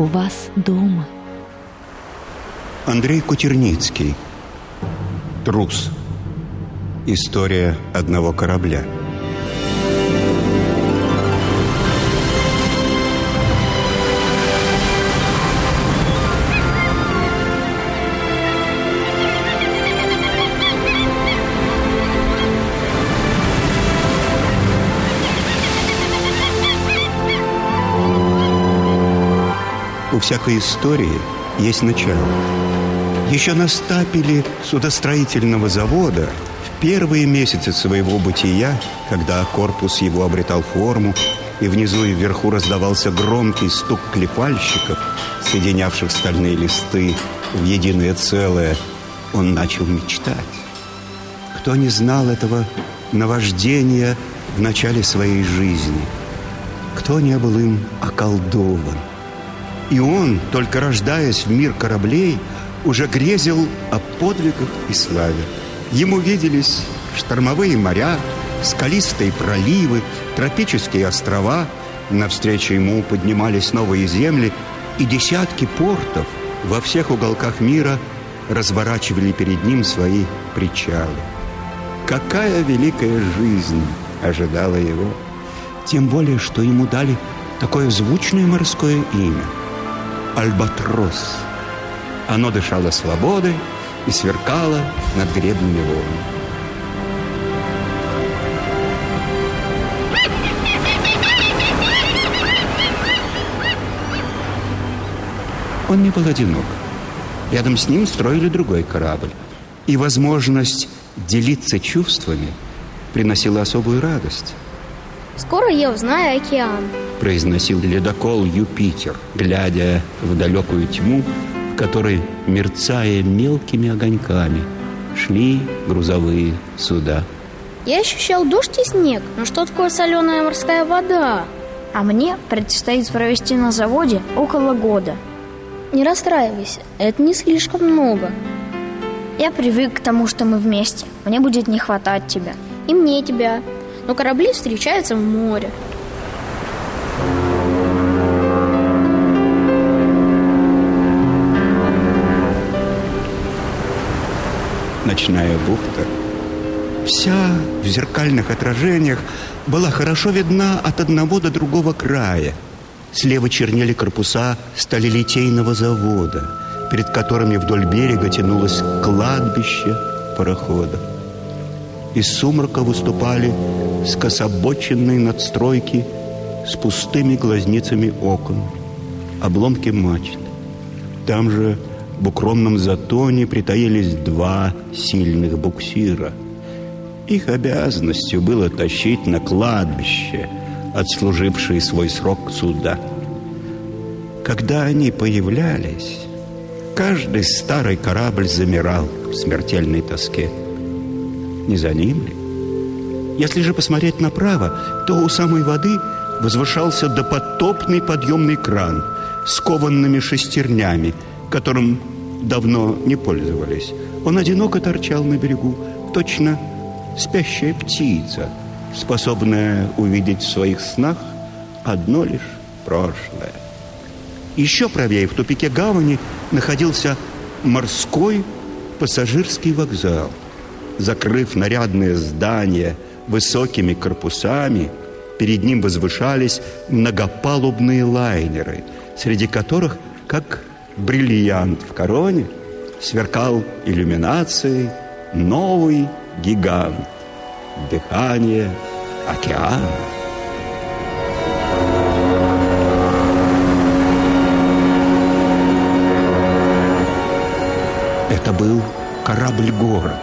у вас дома. Андрей Кутерницкий. Трус. История одного корабля. Всякой истории есть начало. Еще на стапеле судостроительного завода в первые месяцы своего бытия, когда корпус его обретал форму, и внизу и вверху раздавался громкий стук клепальщиков, соединявших стальные листы в единое целое, он начал мечтать. Кто не знал этого наваждения в начале своей жизни? Кто не был им околдован? И он, только рождаясь в мир кораблей, уже грезил о подвигах и славе. Ему виделись штормовые моря, скалистые проливы, тропические острова. Навстречу ему поднимались новые земли, и десятки портов во всех уголках мира разворачивали перед ним свои причалы. Какая великая жизнь ожидала его! Тем более, что ему дали такое звучное морское имя – Альбатрос. Оно дышало свободой и сверкало над гребнями волн. Он не был одинок. Рядом с ним строили другой корабль. И возможность делиться чувствами приносила особую радость. Скоро я узнаю океан произносил ледокол Юпитер, глядя в далекую тьму, в которой, мерцая мелкими огоньками, шли грузовые суда. Я ощущал дождь и снег, но что такое соленая морская вода? А мне предстоит провести на заводе около года. Не расстраивайся, это не слишком много. Я привык к тому, что мы вместе. Мне будет не хватать тебя. И мне тебя. Но корабли встречаются в море. Ночная бухта, вся в зеркальных отражениях, была хорошо видна от одного до другого края. Слева чернели корпуса сталелитейного завода, перед которыми вдоль берега тянулось кладбище парохода. Из сумрака выступали скособоченные надстройки с пустыми глазницами окон, обломки мачт. Там же в укромном затоне притаились два сильных буксира. Их обязанностью было тащить на кладбище отслужившие свой срок суда. Когда они появлялись, каждый старый корабль замирал в смертельной тоске. Не за ним ли? Если же посмотреть направо, то у самой воды возвышался допотопный подъемный кран с кованными шестернями, которым давно не пользовались. Он одиноко торчал на берегу, точно спящая птица, способная увидеть в своих снах одно лишь прошлое. Еще правее, в тупике гавани, находился морской пассажирский вокзал. Закрыв нарядное здание высокими корпусами, перед ним возвышались многопалубные лайнеры, среди которых, как бриллиант в короне, сверкал иллюминацией новый гигант. Дыхание океана. Это был корабль-город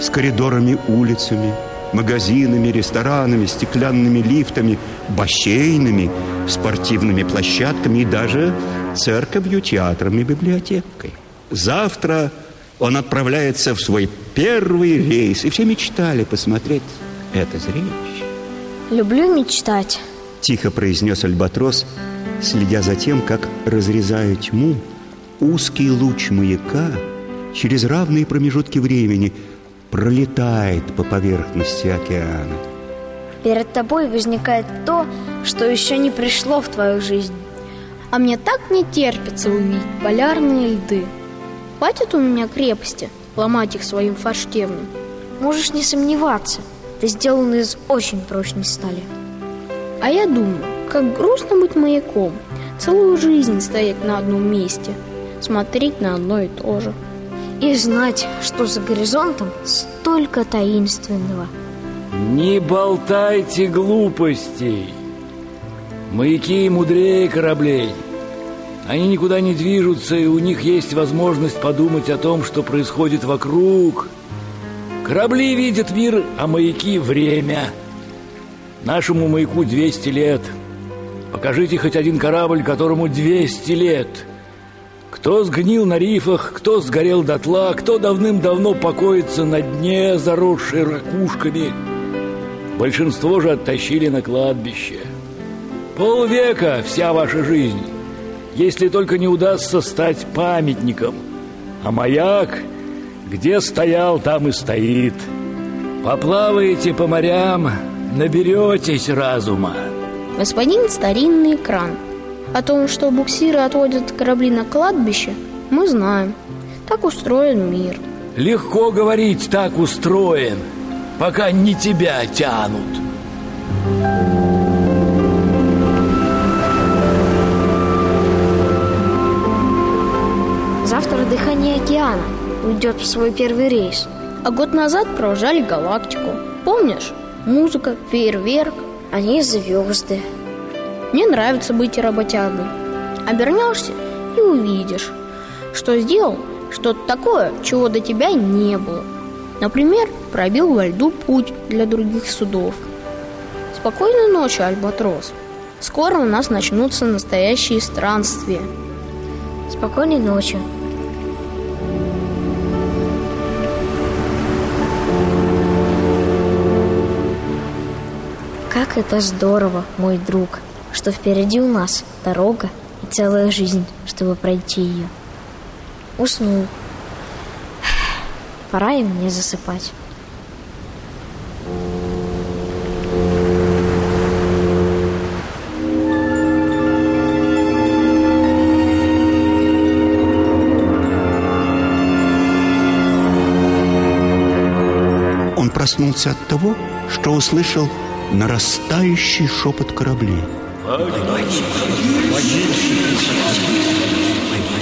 с коридорами, улицами, магазинами, ресторанами, стеклянными лифтами, бассейнами, спортивными площадками и даже церковью, театром и библиотекой. Завтра он отправляется в свой первый рейс, и все мечтали посмотреть это зрелище. Люблю мечтать, тихо произнес Альбатрос, следя за тем, как, разрезая тьму, узкий луч маяка через равные промежутки времени пролетает по поверхности океана. Перед тобой возникает то, что еще не пришло в твою жизнь. А мне так не терпится увидеть полярные льды. Хватит у меня крепости ломать их своим форштевнем. Можешь не сомневаться, ты сделан из очень прочной стали. А я думаю, как грустно быть маяком, целую жизнь стоять на одном месте, смотреть на одно и то же. И знать, что за горизонтом столько таинственного. Не болтайте глупостей. Маяки мудрее кораблей. Они никуда не движутся, и у них есть возможность подумать о том, что происходит вокруг. Корабли видят мир, а маяки — время. Нашему маяку 200 лет. Покажите хоть один корабль, которому 200 лет. Кто сгнил на рифах, кто сгорел дотла, кто давным-давно покоится на дне, заросшей ракушками. Большинство же оттащили на кладбище. Полвека вся ваша жизнь, если только не удастся стать памятником. А маяк, где стоял, там и стоит. Поплаваете по морям, наберетесь разума. Господин старинный экран. О том, что буксиры отводят корабли на кладбище, мы знаем. Так устроен мир. Легко говорить, так устроен, пока не тебя тянут. Океана уйдет в свой первый рейс. А год назад провожали галактику. Помнишь? Музыка, фейерверк. Они звезды. Мне нравится быть работягой. Обернешься и увидишь, что сделал что-то такое, чего до тебя не было. Например, пробил во льду путь для других судов. Спокойной ночи, Альбатрос. Скоро у нас начнутся настоящие странствия. Спокойной ночи. Это здорово, мой друг, что впереди у нас дорога и целая жизнь, чтобы пройти ее. Уснул. Пора и мне засыпать. Он проснулся от того, что услышал нарастающий шепот кораблей.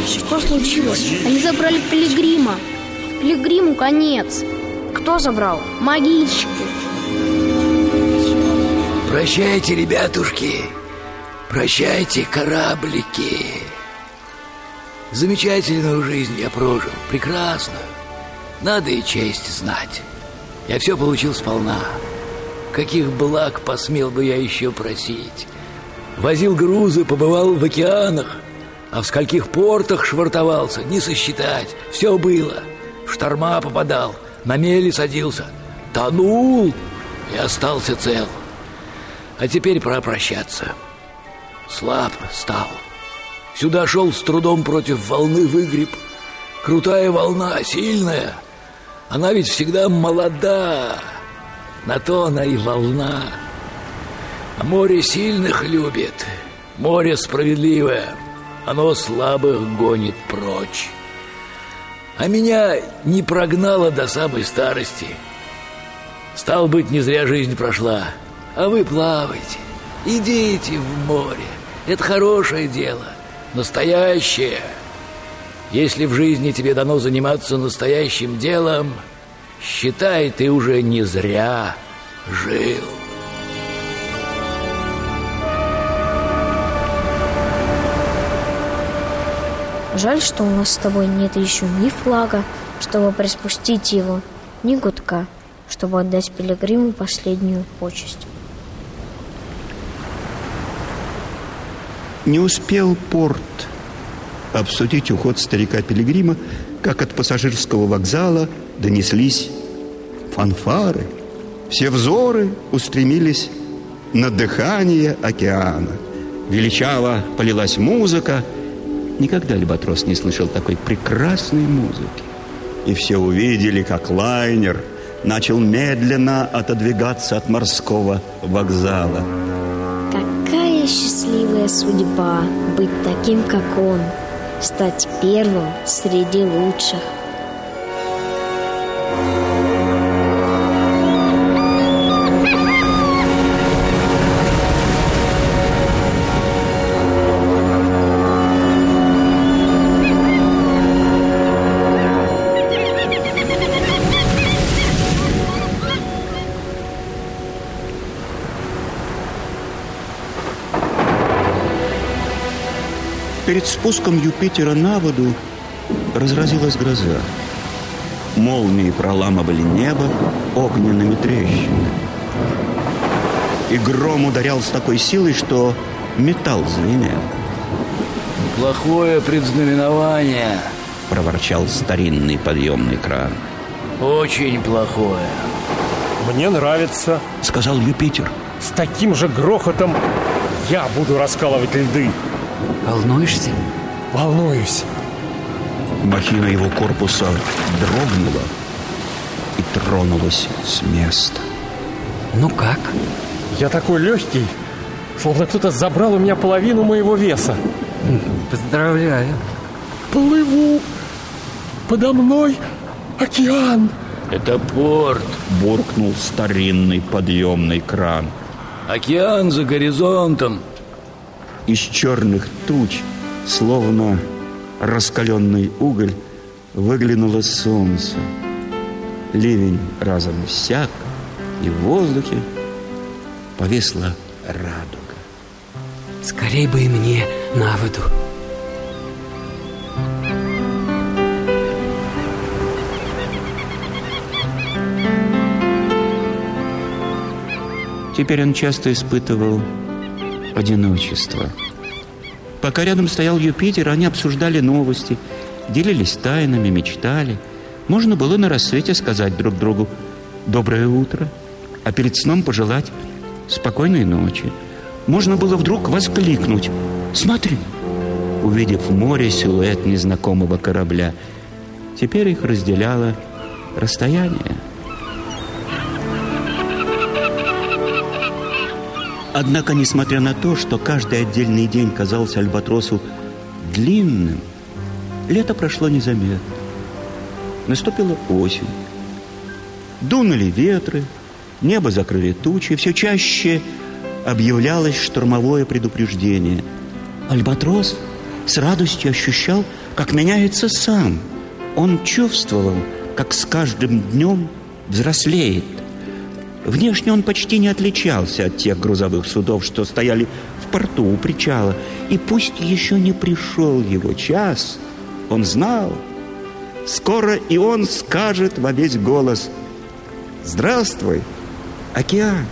Что случилось? Они забрали пилигрима. Пилигриму конец. Кто забрал? Могильщики. Прощайте, ребятушки. Прощайте, кораблики. Замечательную жизнь я прожил, прекрасную. Надо и честь знать. Я все получил сполна. Каких благ посмел бы я еще просить? Возил грузы, побывал в океанах, а в скольких портах швартовался, не сосчитать. Все было. В шторма попадал, на мели садился, тонул и остался цел. А теперь пора прощаться. Слаб стал. Сюда шел с трудом против волны выгреб. Крутая волна, сильная. Она ведь всегда молода. На то она и волна. Море сильных любит. Море справедливое. Оно слабых гонит прочь. А меня не прогнало до самой старости. Стал быть, не зря жизнь прошла. А вы плавайте, идите в море. Это хорошее дело, настоящее. Если в жизни тебе дано заниматься настоящим делом, считай, ты уже не зря жил. Жаль, что у нас с тобой нет еще ни флага, чтобы приспустить его, ни гудка, чтобы отдать пилигриму последнюю почесть. Не успел порт обсудить уход старика Пилигрима, как от пассажирского вокзала донеслись фанфары. Все взоры устремились на дыхание океана. Величаво полилась музыка. Никогда Альбатрос не слышал такой прекрасной музыки. И все увидели, как лайнер начал медленно отодвигаться от морского вокзала. Какая счастливая судьба быть таким, как он, стать первым среди лучших. Перед спуском Юпитера на воду разразилась гроза. Молнии проламывали небо огненными трещинами. И гром ударял с такой силой, что металл звенел. Плохое предзнаменование. Проворчал старинный подъемный кран. Очень плохое. Мне нравится. Сказал Юпитер. С таким же грохотом я буду раскалывать льды. Волнуешься? Волнуюсь. Махина его корпуса дрогнула и тронулась с места. Ну как? Я такой легкий, словно кто-то забрал у меня половину моего веса. Поздравляю. Плыву. Подо мной океан. Это порт. Буркнул старинный подъемный кран. Океан за горизонтом. Из черных туч, словно раскаленный уголь, выглянуло солнце. Ливень разом иссяк, и в воздухе повисла радуга. Скорей бы и мне на воду. Теперь он часто испытывал одиночество. Пока рядом стоял Юпитер, они обсуждали новости, делились тайнами, мечтали. Можно было на рассвете сказать друг другу «доброе утро», а перед сном пожелать «спокойной ночи». Можно было вдруг воскликнуть «смотри», увидев в море силуэт незнакомого корабля. Теперь их разделяло расстояние. Однако, несмотря на то, что каждый отдельный день казался Альбатросу длинным, лето прошло незаметно. Наступила осень. Дунули ветры, небо закрыли тучи, все чаще объявлялось штормовое предупреждение. Альбатрос с радостью ощущал, как меняется сам. Он чувствовал, как с каждым днем взрослеет – Внешне он почти не отличался от тех грузовых судов, что стояли в порту у причала. И пусть еще не пришел его час, он знал, скоро и он скажет во весь голос «Здравствуй, океан!»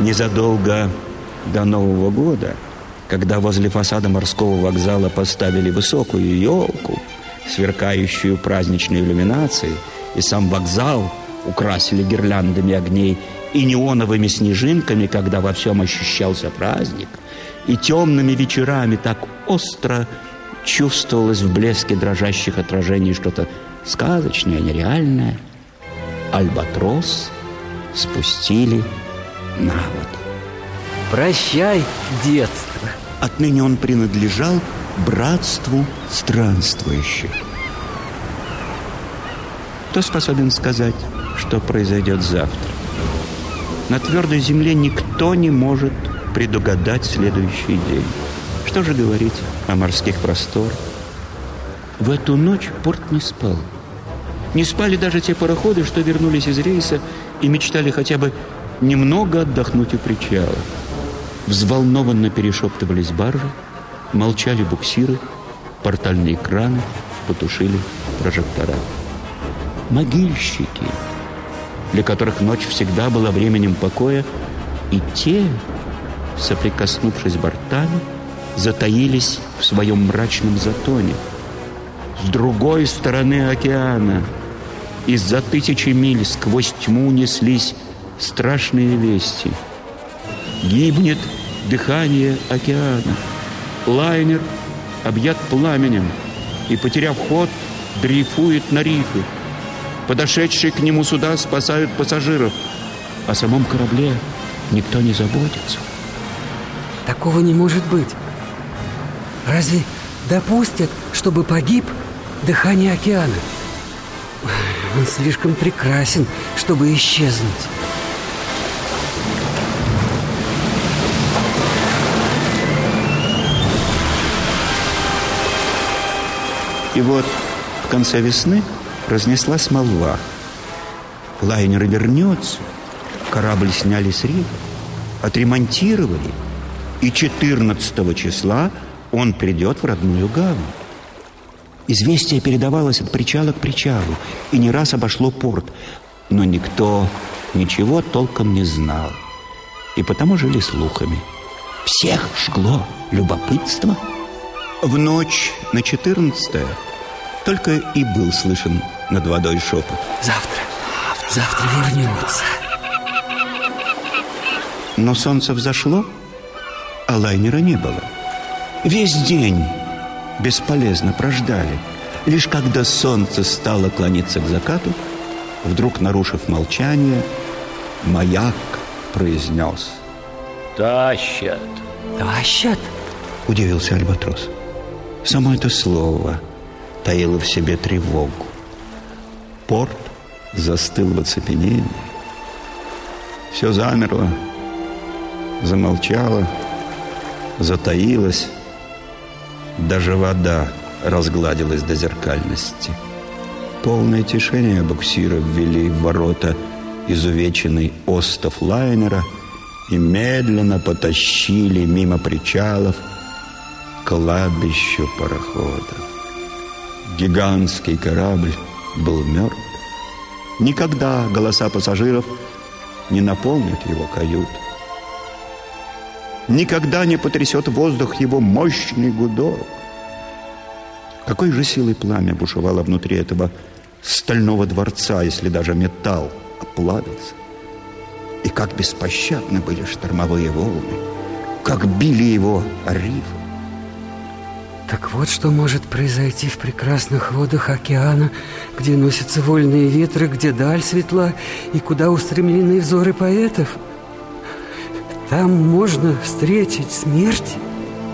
Незадолго до Нового года, когда возле фасада морского вокзала поставили высокую елку, сверкающую праздничной иллюминацией, и сам вокзал украсили гирляндами огней и неоновыми снежинками, когда во всем ощущался праздник, и темными вечерами так остро чувствовалось в блеске дрожащих отражений что-то сказочное, нереальное, альбатрос спустили на воду. Прощай, детство. Отныне он принадлежал братству странствующих. Кто способен сказать, что произойдет завтра? На твердой земле никто не может предугадать следующий день. Что же говорить о морских просторах? В эту ночь порт не спал. Не спали даже те пароходы, что вернулись из рейса и мечтали хотя бы немного отдохнуть у причала. Взволнованно перешептывались баржи, молчали буксиры, портальные краны потушили прожектора. Могильщики, для которых ночь всегда была временем покоя, и те, соприкоснувшись бортами, затаились в своем мрачном затоне. С другой стороны океана, из-за тысячи миль сквозь тьму неслись страшные вести. Гибнет дыхание океана. Лайнер объят пламенем. и, потеряв ход, дрейфует на рифы. Подошедшие к нему суда спасают пассажиров. О самом корабле никто не заботится. Такого не может быть. Разве допустят, чтобы погиб дыхание океана? Он слишком прекрасен, чтобы исчезнуть. И вот в конце весны разнеслась молва. Лайнер вернется, корабль сняли с рифа, отремонтировали, и 14 числа он придет в родную гавань. Известие передавалось от причала к причалу и не раз обошло порт, но никто ничего толком не знал. И потому жили слухами. Всех жгло любопытство. В ночь на 14 только и был слышен над водой шепот. Завтра, завтра вернется. Но солнце взошло, а лайнера не было. Весь день бесполезно прождали. Лишь когда солнце стало клониться к закату, вдруг, нарушив молчание, маяк произнес. Тащат. Тащат? Удивился Альбатрос. Само это слово таило в себе тревогу. Порт застыл в оцепенении. Все замерло, замолчало, затаилось. Даже вода разгладилась до зеркальности. В полной тишине буксира ввели в ворота изувеченный остов лайнера и медленно потащили мимо причалов к кладбищу парохода. Гигантский корабль был мертв. Никогда голоса пассажиров не наполнят его кают. Никогда не потрясет воздух его мощный гудок. Какой же силой пламя бушевало внутри этого стального дворца, если даже металл оплавился? И как беспощадны были штормовые волны, как били его рифы. Так вот, что может произойти в прекрасных водах океана, где носятся вольные ветры, где даль светла и куда устремлены взоры поэтов. Там можно встретить смерть.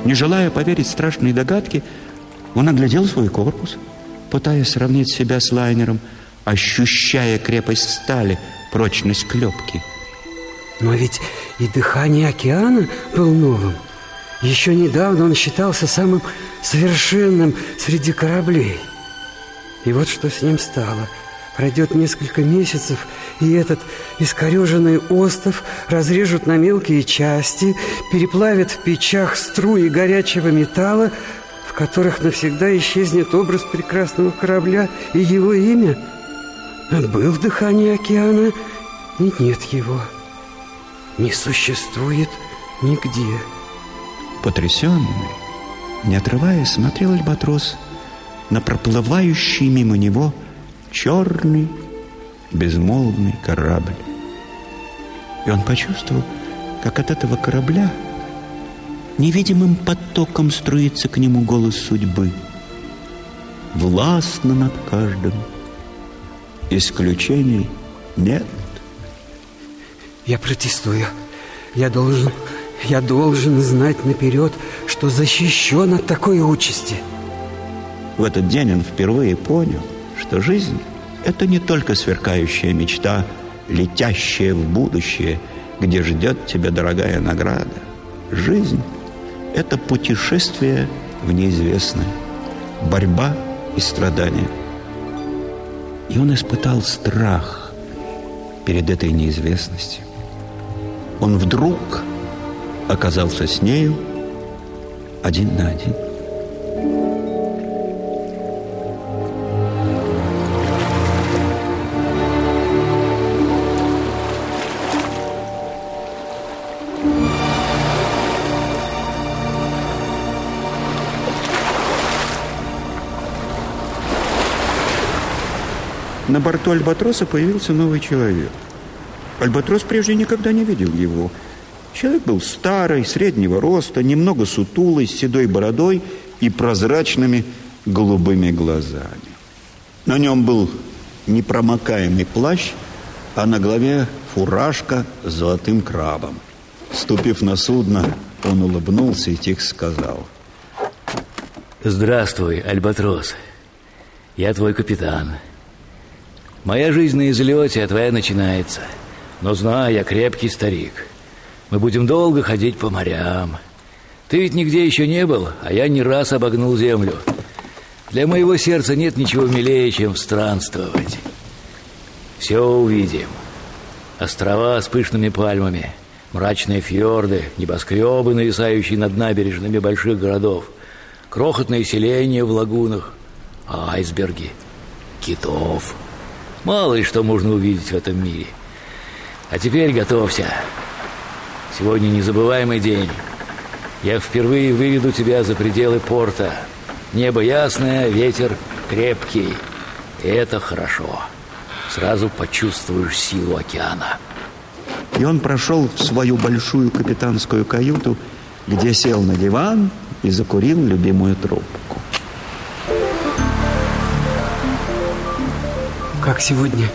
Не желая поверить страшной догадке, он оглядел свой корпус, пытаясь сравнить себя с лайнером, ощущая крепость стали, прочность клепки. Но ведь и дыхание океана был новым. Еще недавно он считался самым совершенным среди кораблей. И вот что с ним стало. Пройдет несколько месяцев, и этот искореженный остров разрежут на мелкие части, переплавят в печах струи горячего металла, в которых навсегда исчезнет образ прекрасного корабля и его имя. Был дыхание океана, и нет его. Не существует нигде. Потрясенный, не отрываясь, смотрел Альбатрос на проплывающий мимо него черный безмолвный корабль. И он почувствовал, как от этого корабля невидимым потоком струится к нему голос судьбы. Властно над каждым. Исключений нет. Я протестую. Я должен, я должен знать наперед, что защищен от такой участи. В этот день он впервые понял, что жизнь – это не только сверкающая мечта, летящая в будущее, где ждет тебя дорогая награда. Жизнь – это путешествие в неизвестное, борьба и страдания. И он испытал страх перед этой неизвестностью. Он вдруг оказался с нею один на один. На борту Альбатроса появился новый человек. Альбатрос прежде никогда не видел его. Человек был старый, среднего роста, немного сутулый, с седой бородой и прозрачными голубыми глазами. На нем был непромокаемый плащ, а на голове фуражка с золотым крабом. Ступив на судно, он улыбнулся и тихо сказал. Здравствуй, Альбатрос. Я твой капитан. Моя жизнь на излете, а твоя начинается. Но знай, я крепкий старик. Мы будем долго ходить по морям. Ты ведь нигде еще не был, а я не раз обогнул землю. Для моего сердца нет ничего милее, чем странствовать. Все увидим. Острова с пышными пальмами, мрачные фьорды, небоскребы, нависающие над набережными больших городов, крохотные селения в лагунах, айсберги, китов. Мало ли что можно увидеть в этом мире. А теперь готовься. Сегодня незабываемый день. Я впервые выведу тебя за пределы порта. Небо ясное, ветер крепкий. И это хорошо. Сразу почувствуешь силу океана. И он прошел в свою большую капитанскую каюту, где сел на диван и закурил любимую трубку. Как сегодня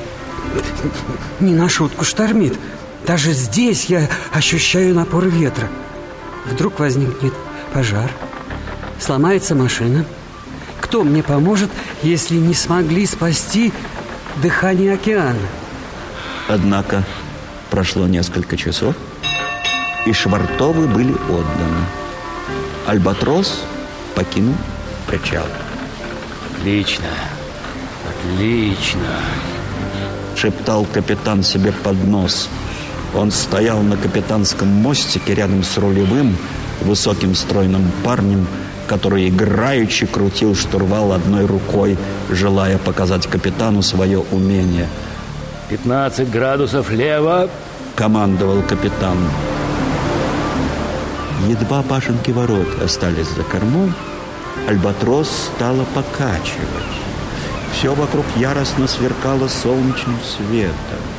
не на шутку штормит. Даже здесь я ощущаю напор ветра. Вдруг возникнет пожар, сломается машина. Кто мне поможет, если не смогли спасти дыхание океана? Однако прошло несколько часов, и швартовы были отданы. Альбатрос покинул причал. Отлично, отлично шептал капитан себе под нос. Он стоял на капитанском мостике рядом с рулевым, высоким стройным парнем, который играючи крутил штурвал одной рукой, желая показать капитану свое умение. «15 градусов лево!» — командовал капитан. Едва башенки ворот остались за кормом, Альбатрос стала покачивать. Все вокруг яростно сверкало солнечным светом.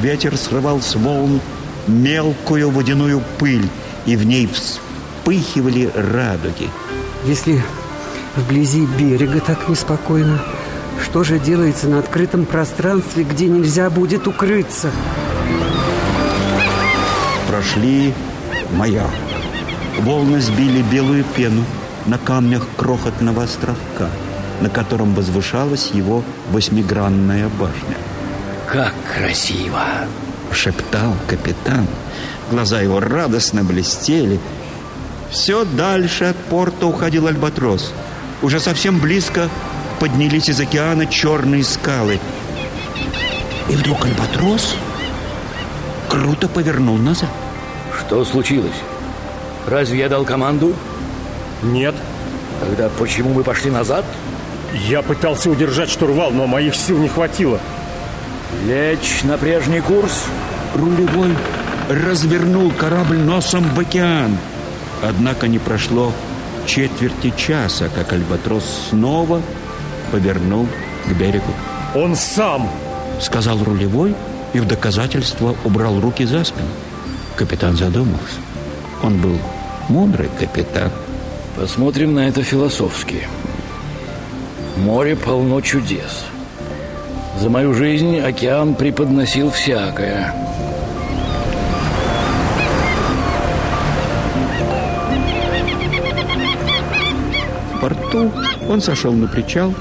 Ветер срывал с волн мелкую водяную пыль, и в ней вспыхивали радуги. Если вблизи берега так неспокойно, что же делается на открытом пространстве, где нельзя будет укрыться? Прошли маяк. Волны сбили белую пену на камнях крохотного островка – на котором возвышалась его восьмигранная башня. «Как красиво!» — шептал капитан. Глаза его радостно блестели. Все дальше от порта уходил Альбатрос. Уже совсем близко поднялись из океана черные скалы. И вдруг Альбатрос круто повернул назад. Что случилось? Разве я дал команду? Нет. Тогда почему мы пошли назад? Я пытался удержать штурвал, но моих сил не хватило. Лечь на прежний курс. Рулевой развернул корабль носом в океан. Однако не прошло четверти часа, как Альбатрос снова повернул к берегу. «Он сам!» — сказал рулевой и в доказательство убрал руки за спину. Капитан задумался. Он был мудрый капитан. Посмотрим на это философски. Море полно чудес. За мою жизнь океан преподносил всякое. В порту он сошел на причал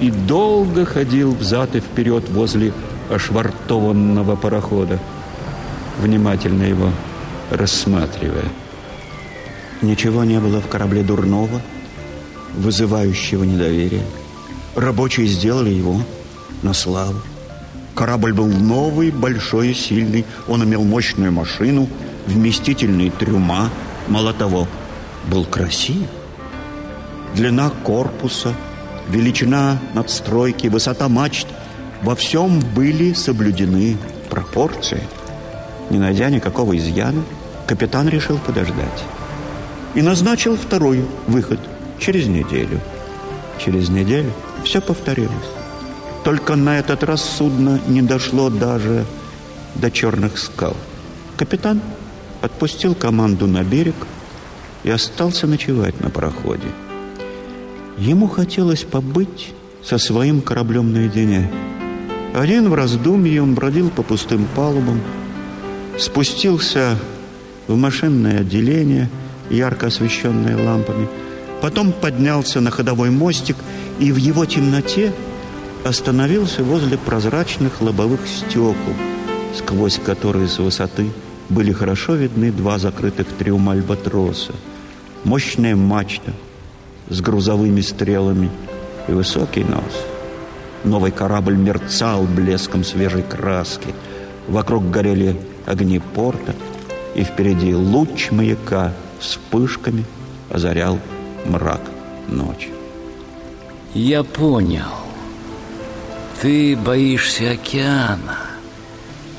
и долго ходил взад и вперед возле ошвартованного парохода, внимательно его рассматривая. Ничего не было в корабле дурного – вызывающего недоверия. Рабочие сделали его на славу. Корабль был новый, большой и сильный. Он имел мощную машину, вместительные трюма. Мало того, был красив. Длина корпуса, величина надстройки, высота мачт – во всем были соблюдены пропорции. Не найдя никакого изъяна, капитан решил подождать. И назначил второй выход – через неделю. Через неделю все повторилось. Только на этот раз судно не дошло даже до черных скал. Капитан отпустил команду на берег и остался ночевать на пароходе. Ему хотелось побыть со своим кораблем наедине. Один в раздумье он бродил по пустым палубам, спустился в машинное отделение, ярко освещенное лампами, потом поднялся на ходовой мостик и в его темноте остановился возле прозрачных лобовых стекол, сквозь которые с высоты были хорошо видны два закрытых трюма альбатроса, мощная мачта с грузовыми стрелами и высокий нос. Новый корабль мерцал блеском свежей краски. Вокруг горели огни порта, и впереди луч маяка вспышками озарял мрак ночи. Я понял. Ты боишься океана.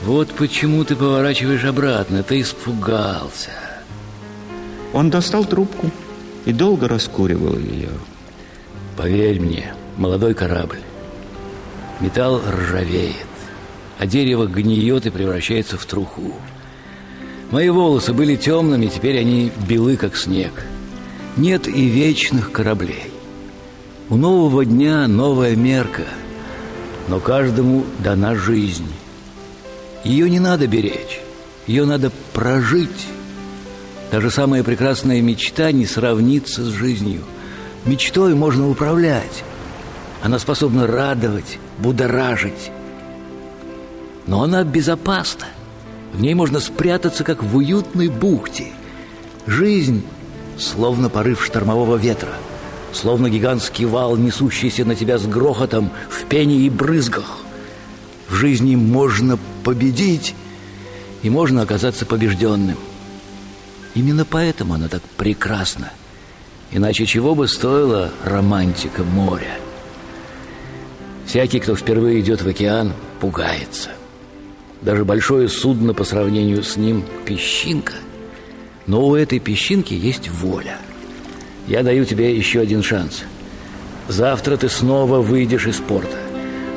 Вот почему ты поворачиваешь обратно. Ты испугался. Он достал трубку и долго раскуривал ее. Поверь мне, молодой корабль. Металл ржавеет, а дерево гниет и превращается в труху. Мои волосы были темными, теперь они белы, как снег. Нет и вечных кораблей. У нового дня новая мерка, но каждому дана жизнь. Ее не надо беречь, ее надо прожить. Даже самая прекрасная мечта не сравнится с жизнью. Мечтой можно управлять. Она способна радовать, будоражить. Но она безопасна. В ней можно спрятаться, как в уютной бухте. Жизнь словно порыв штормового ветра, словно гигантский вал, несущийся на тебя с грохотом в пене и брызгах. В жизни можно победить, и можно оказаться побежденным. Именно поэтому она так прекрасна. Иначе чего бы стоила романтика моря? Всякий, кто впервые идет в океан, пугается. Даже большое судно по сравнению с ним – песчинка – но у этой песчинки есть воля. Я даю тебе еще один шанс. Завтра ты снова выйдешь из порта.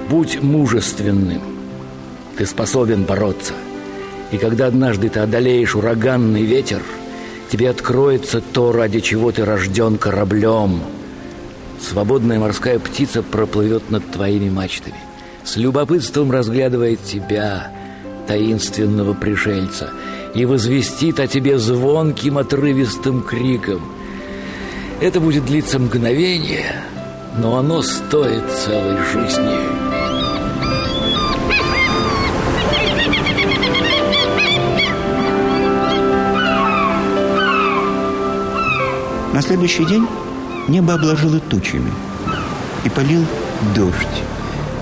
Будь мужественным. Ты способен бороться. И когда однажды ты одолеешь ураганный ветер, тебе откроется то, ради чего ты рожден кораблем. Свободная морская птица проплывет над твоими мачтами, с любопытством разглядывает тебя, таинственного пришельца – и возвестит о тебе звонким отрывистым криком. Это будет длиться мгновение, но оно стоит целой жизни. На следующий день небо обложило тучами и полил дождь.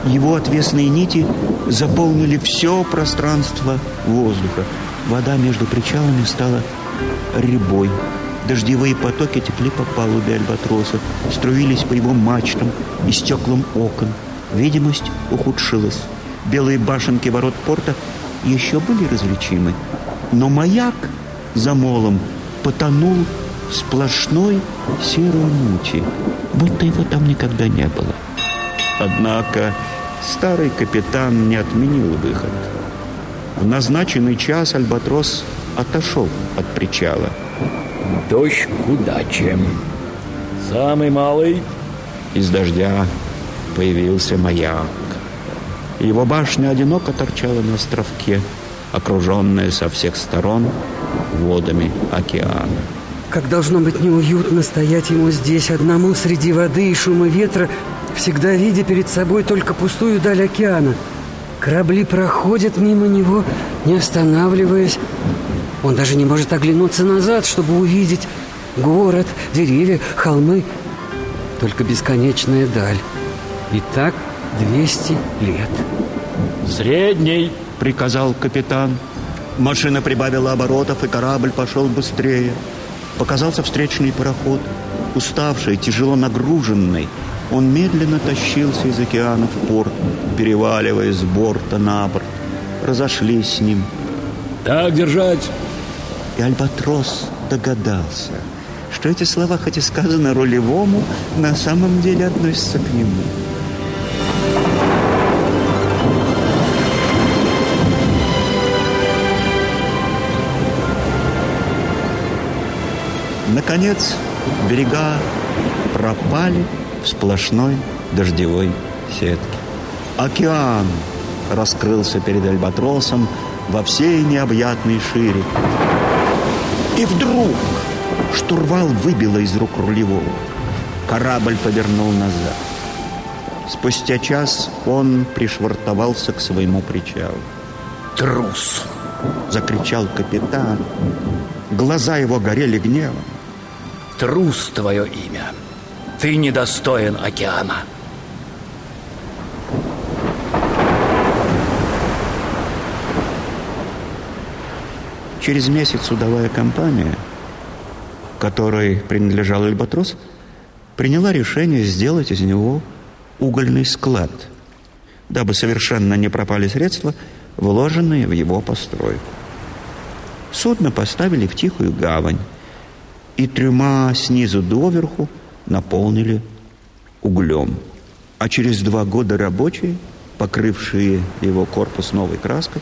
Его отвесные нити заполнили все пространство воздуха. Вода между причалами стала рябой. Дождевые потоки текли по палубе альбатроса, струились по его мачтам и стеклам окон. Видимость ухудшилась. Белые башенки ворот порта еще были различимы, но маяк за молом потонул в сплошной серой мути, будто его там никогда не было. Однако старый капитан не отменил выход. В назначенный час Альбатрос отошел от причала. Дождь к удаче. Самый малый. Из дождя появился маяк. Его башня одиноко торчала на островке, окруженная со всех сторон водами океана. Как должно быть неуютно стоять ему здесь одному среди воды и шума ветра, всегда видя перед собой только пустую даль океана – Корабли проходят мимо него, не останавливаясь. Он даже не может оглянуться назад, чтобы увидеть город, деревья, холмы. Только бесконечная даль. И так 200 лет. «Средний!» — приказал капитан. Машина прибавила оборотов, и корабль пошел быстрее. Показался встречный пароход, уставший, тяжело нагруженный. Он медленно тащился из океана в порт, переваливая с борта на борт. Разошлись с ним. «Так держать!» И Альбатрос догадался, что эти слова, хоть и сказаны рулевому, на самом деле относятся к нему. Наконец, берега пропали, в сплошной дождевой сетке. Океан раскрылся перед Альбатросом во всей необъятной шире. И вдруг штурвал выбило из рук рулевого. Корабль повернул назад. Спустя час он пришвартовался к своему причалу. Трус! Закричал капитан. Глаза его горели гневом. Трус твое имя. Ты недостоин океана. Через месяц судовая компания, которой принадлежал Альбатрос, приняла решение сделать из него угольный склад, дабы совершенно не пропали средства, вложенные в его постройку. Судно поставили в тихую гавань, и трюма снизу доверху наполнили углем. А через два года рабочие, покрывшие его корпус новой краской,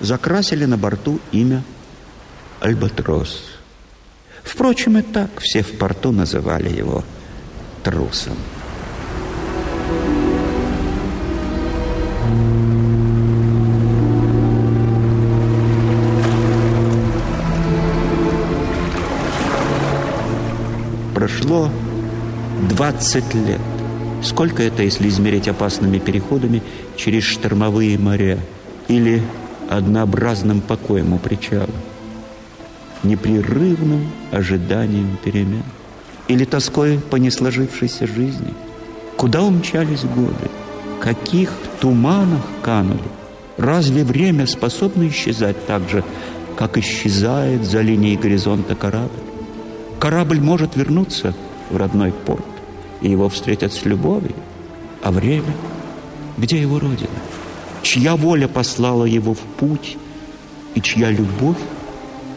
закрасили на борту имя Альбатрос. Впрочем, и так все в порту называли его трусом. Прошло 20 лет. Сколько это, если измерить опасными переходами через штормовые моря или однообразным покоем у причала? Непрерывным ожиданием перемен или тоской по несложившейся жизни? Куда умчались годы? Каких туманах канули? Разве время способно исчезать так же, как исчезает за линией горизонта корабль? Корабль может вернуться в родной порт, и его встретят с любовью. А время? Где его родина? Чья воля послала его в путь, и чья любовь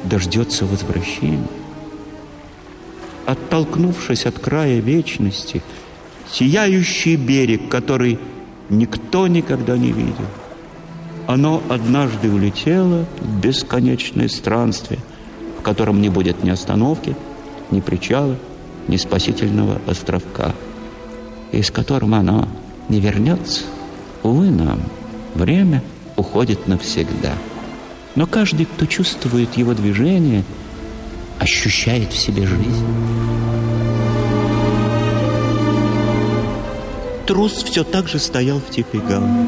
дождется возвращения. Оттолкнувшись от края вечности, сияющий берег, который никто никогда не видел, оно однажды улетело в бесконечное странствие, в котором не будет ни остановки, ни причала, ни спасительного островка, из которого оно не вернется. Увы нам, время уходит навсегда. Но каждый, кто чувствует его движение, ощущает в себе жизнь. Трус все так же стоял в тихой гавани.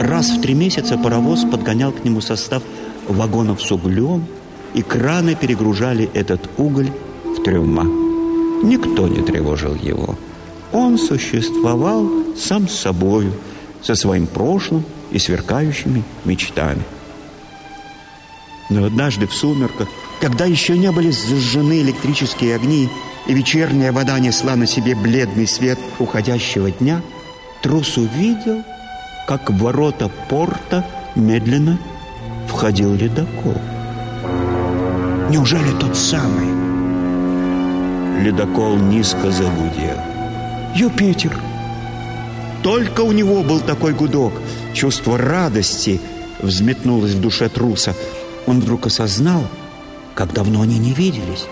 Раз в три месяца паровоз подгонял к нему состав вагонов с углем, и краны перегружали этот уголь в трюма. Никто не тревожил его. Он существовал сам с собою, со своим прошлым и сверкающими мечтами. Но однажды в сумерках, когда еще не были зажжены электрические огни, и вечерняя вода несла на себе бледный свет уходящего дня, трус увидел, как в ворота порта медленно входил ледокол. Неужели тот самый? Ледокол низко загудел. Юпитер! Только у него был такой гудок. Чувство радости взметнулось в душе труса – он вдруг осознал, как давно они не виделись.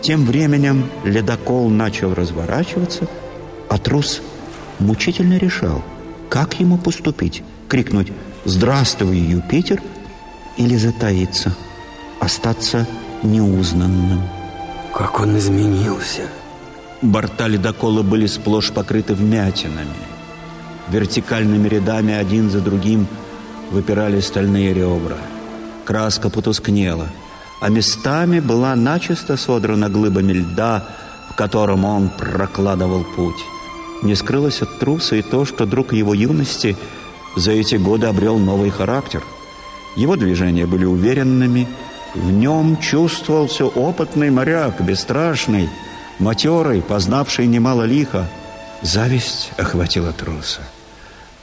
Тем временем ледокол начал разворачиваться, а трус мучительно решал, как ему поступить. Крикнуть «Здравствуй, Юпитер!» или затаиться, остаться неузнанным. Как он изменился. Борта ледокола были сплошь покрыты вмятинами. Вертикальными рядами один за другим выпирали стальные ребра – краска потускнела, а местами была начисто содрана глыбами льда, в котором он прокладывал путь. Не скрылось от труса и то, что друг его юности за эти годы обрел новый характер. Его движения были уверенными, в нем чувствовался опытный моряк, бесстрашный, матерый, познавший немало лиха. Зависть охватила труса.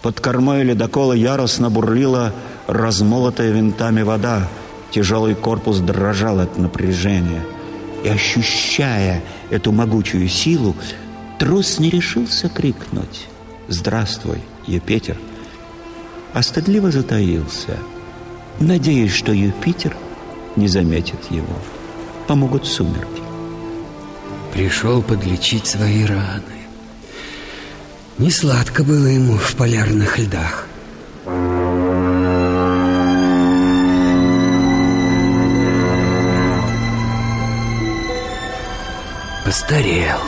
Под кормой ледокола яростно бурлила размолотая винтами вода. Тяжелый корпус дрожал от напряжения. И, ощущая эту могучую силу, трус не решился крикнуть «Здравствуй, Юпитер!» а стыдливо затаился, надеясь, что Юпитер не заметит его. Помогут сумерки. Пришел подлечить свои раны. Не сладко было ему в полярных льдах. Постарел.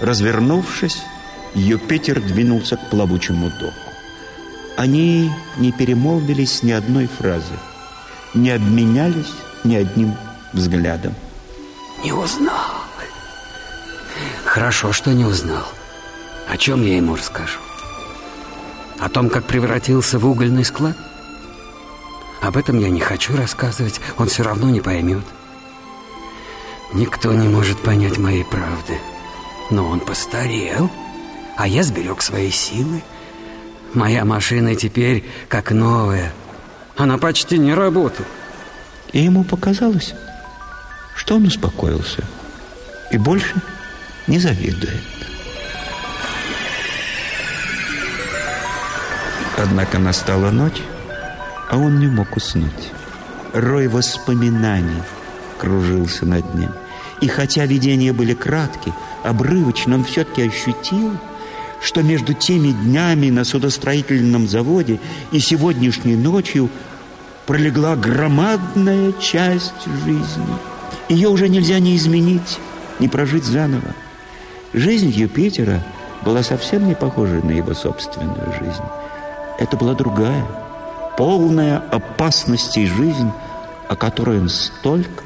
Развернувшись, Юпитер двинулся к плавучему доку. Они не перемолвились ни одной фразы, не обменялись ни одним взглядом. Не узнал. Хорошо, что не узнал. О чем я ему расскажу? О том, как превратился в угольный склад? Об этом я не хочу рассказывать, он все равно не поймет. Никто не может понять моей правды. Но он постарел, а я сберег свои силы. Моя машина теперь как новая. Она почти не работает. И ему показалось, что он успокоился и больше не завидует. Однако настала ночь, а он не мог уснуть. Рой воспоминаний кружился над ним. И хотя видения были краткие, обрывочно, он все-таки ощутил, что между теми днями на судостроительном заводе и сегодняшней ночью пролегла громадная часть жизни. Ее уже нельзя ни изменить, ни прожить заново. Жизнь Юпитера была совсем не похожа на его собственную жизнь. Это была другая, полная опасностей жизнь, о которой он столько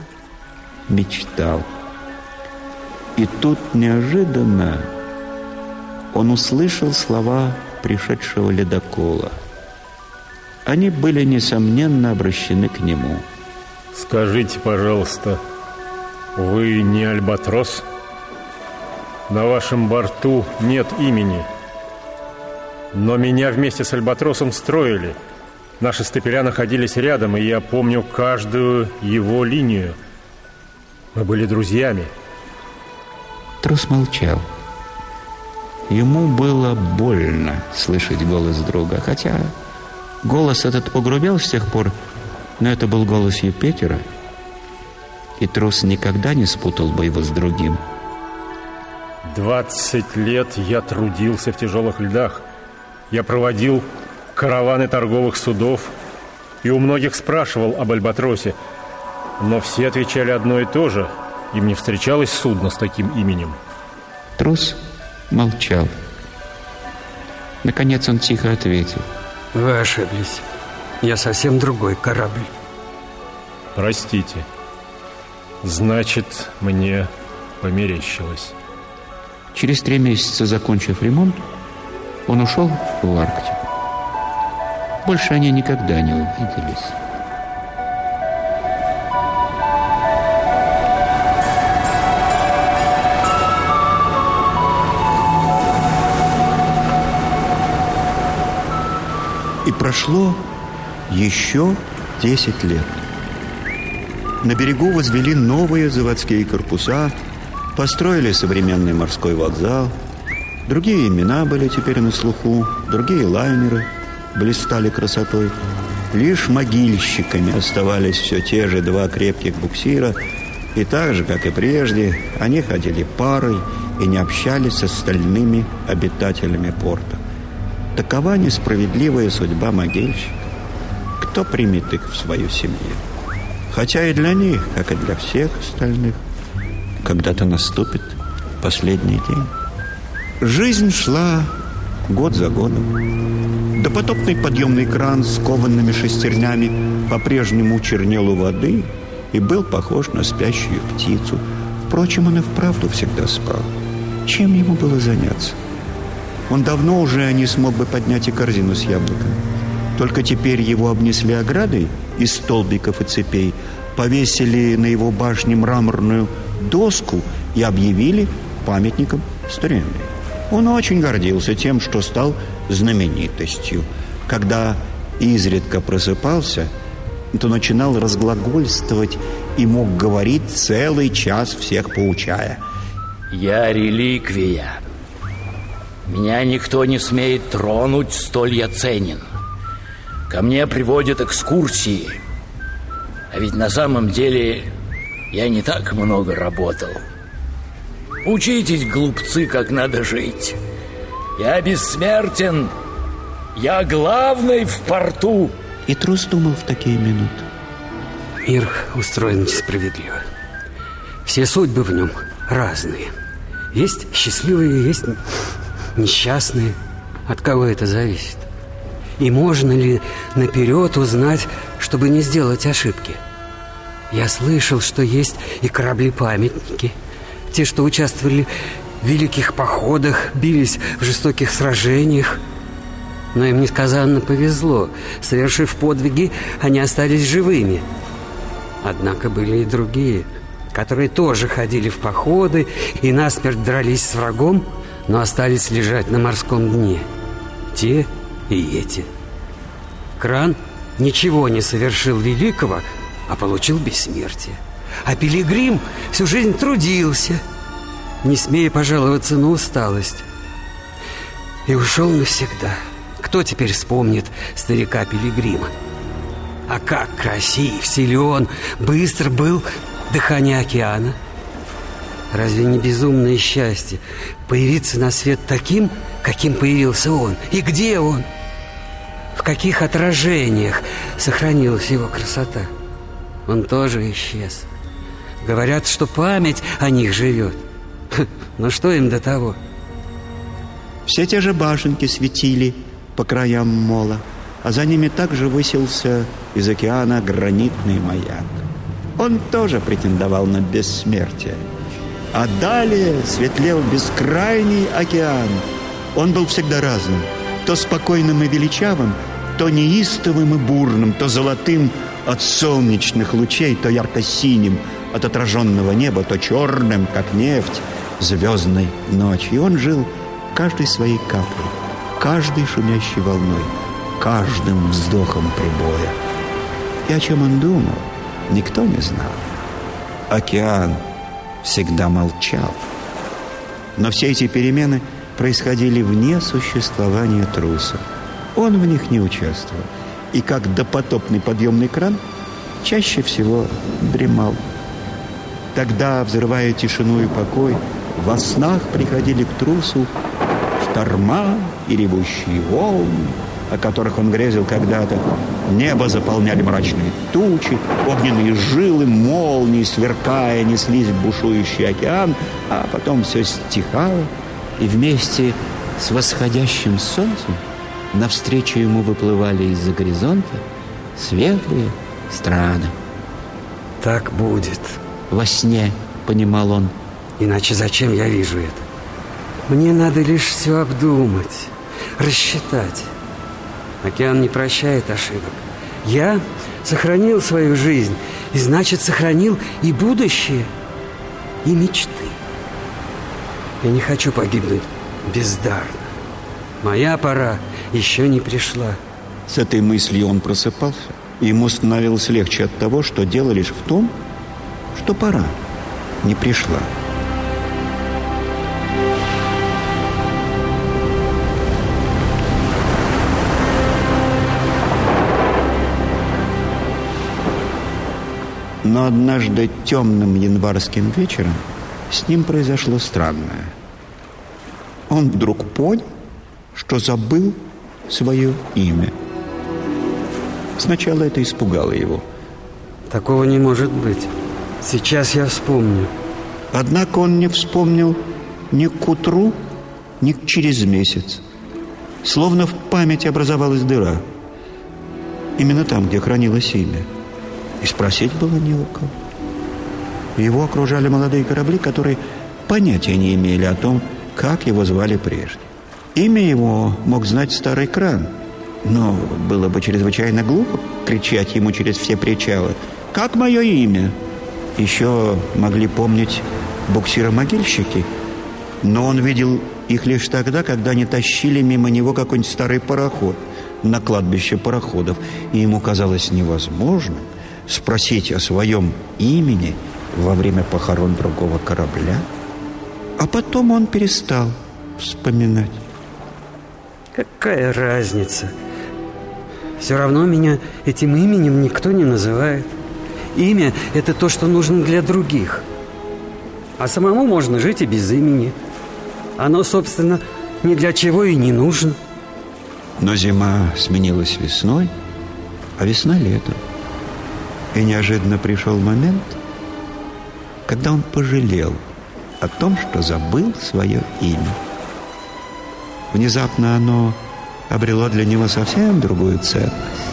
мечтал. И тут неожиданно он услышал слова пришедшего ледокола. Они были, несомненно, обращены к нему. Скажите, пожалуйста, вы не Альбатрос? На вашем борту нет имени. Но меня вместе с Альбатросом строили. Наши стапеля находились рядом, и я помню каждую его линию. Мы были друзьями. Трус молчал. Ему было больно слышать голос друга, хотя голос этот погрубел с тех пор, но это был голос Юпитера, и трус никогда не спутал бы его с другим. Двадцать лет я трудился в тяжелых льдах. Я проводил караваны торговых судов и у многих спрашивал об Альбатросе, но все отвечали одно и то же. Им не встречалось судно с таким именем. Трус молчал. Наконец он тихо ответил. Вы ошиблись. Я совсем другой корабль. Простите. Значит, мне померещилось. Через три месяца, закончив ремонт, он ушел в Арктику. Больше они никогда не увиделись. И прошло еще 10 лет. На берегу возвели новые заводские корпуса, построили современный морской вокзал. Другие имена были теперь на слуху, другие лайнеры блистали красотой. Лишь могильщиками оставались все те же два крепких буксира, и так же, как и прежде, они ходили парой и не общались с остальными обитателями порта. Такова несправедливая судьба могильщиков. Кто примет их в свою семью? Хотя и для них, как и для всех остальных, когда-то наступит последний день. Жизнь шла год за годом. Допотопный подъемный кран с кованными шестернями по-прежнему чернел у воды и был похож на спящую птицу. Впрочем, он и вправду всегда спал. Чем ему было заняться? Он давно уже не смог бы поднять и корзину с яблоками. Только теперь его обнесли оградой из столбиков и цепей, повесили на его башне мраморную доску и объявили памятником старины. Он очень гордился тем, что стал знаменитостью. Когда изредка просыпался, то начинал разглагольствовать и мог говорить целый час, всех поучая. «Я реликвия. Меня никто не смеет тронуть, столь я ценен. Ко мне приводят экскурсии. А ведь на самом деле я не так много работал. Учитесь, глупцы, как надо жить. Я бессмертен. Я главный в порту. И трус думал в такие минуты. Мир устроен несправедливо. Все судьбы в нем разные. Есть счастливые, есть несчастные. От кого это зависит? И можно ли наперед узнать, чтобы не сделать ошибки? Я слышал, что есть и корабли-памятники. Те, что участвовали в великих походах, бились в жестоких сражениях. Но им несказанно повезло. Совершив подвиги, они остались живыми. Однако были и другие, которые тоже ходили в походы и насмерть дрались с врагом, но остались лежать на морском дне. Те и эти. Кран ничего не совершил великого, а получил бессмертие. А Пилигрим всю жизнь трудился, не смея пожаловаться на усталость. И ушел навсегда. Кто теперь вспомнит старика Пилигрима? А как красив, силен, быстр был дыхание океана. Разве не безумное счастье появиться на свет таким, каким появился он? И где он? В каких отражениях сохранилась его красота? Он тоже исчез. Говорят, что память о них живет. Но что им до того? Все те же башенки светили по краям мола, а за ними также высился из океана гранитный маяк. Он тоже претендовал на бессмертие. А далее светлел бескрайний океан. Он был всегда разным, то спокойным и величавым, то неистовым и бурным, то золотым от солнечных лучей, то ярко-синим от отраженного неба, то черным, как нефть, звездной ночи. И он жил каждой своей каплей, каждой шумящей волной, каждым вздохом прибоя. И о чем он думал, никто не знал. Океан всегда молчал. Но все эти перемены происходили вне существования труса. Он в них не участвовал. И как допотопный подъемный кран, чаще всего дремал. Тогда, взрывая тишину и покой, во снах приходили к трусу шторма и ревущие волны, о которых он грезил когда-то. Небо заполняли мрачные тучи, огненные жилы, молнии, сверкая, неслись в бушующий океан, а потом все стихало, и вместе с восходящим солнцем навстречу ему выплывали из-за горизонта светлые страны. Так будет. Во сне, понимал он. Иначе зачем я вижу это? Мне надо лишь все обдумать, рассчитать. Океан не прощает ошибок. Я сохранил свою жизнь, и значит, сохранил и будущее, и мечты. Я не хочу погибнуть бездарно. Моя пора еще не пришла. С этой мыслью он просыпался. Ему становилось легче от того, что дело лишь в том, что пора не пришла. Но однажды темным январским вечером с ним произошло странное. Он вдруг понял, что забыл свое имя. Сначала это испугало его. Такого не может быть. Сейчас я вспомню. Однако он не вспомнил ни к утру, ни через месяц. Словно в памяти образовалась дыра. Именно там, где хранилось имя. И спросить было не у кого. Его окружали молодые корабли, которые понятия не имели о том, как его звали прежде. Имя его мог знать старый кран, но было бы чрезвычайно глупо кричать ему через все причалы «Как мое имя?» Еще могли помнить буксиры-могильщики, но он видел их лишь тогда, когда они тащили мимо него какой-нибудь старый пароход на кладбище пароходов, и ему казалось невозможным спросить о своем имени во время похорон другого корабля. А потом он перестал вспоминать. Какая разница? Все равно меня этим именем никто не называет. Имя – это то, что нужно для других. А самому можно жить и без имени. Оно, собственно, ни для чего и не нужно. Но зима сменилась весной, а весна летом. И неожиданно пришел момент, когда он пожалел о том, что забыл свое имя. Внезапно оно обрело для него совсем другую ценность.